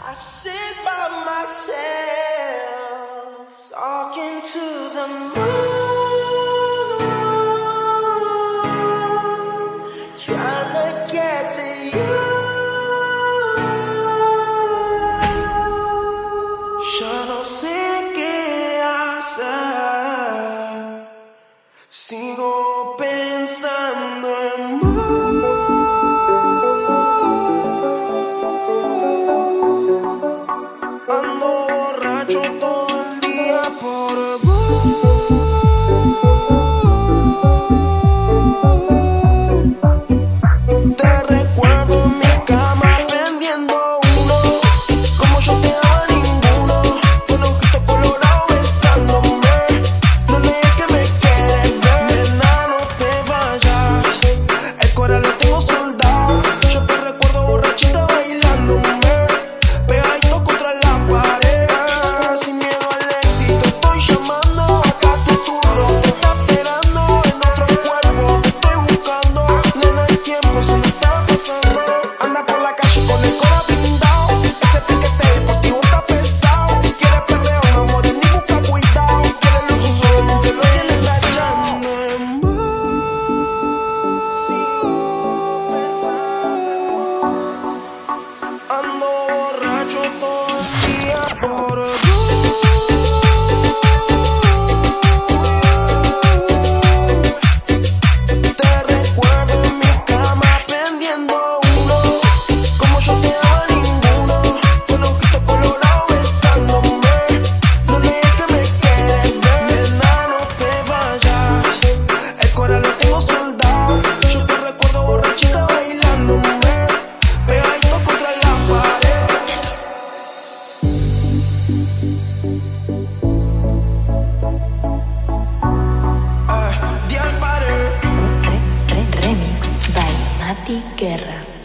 I sit by myself, talking to the moon, trying to get to you. No sé qué hacer, sigo Guerra.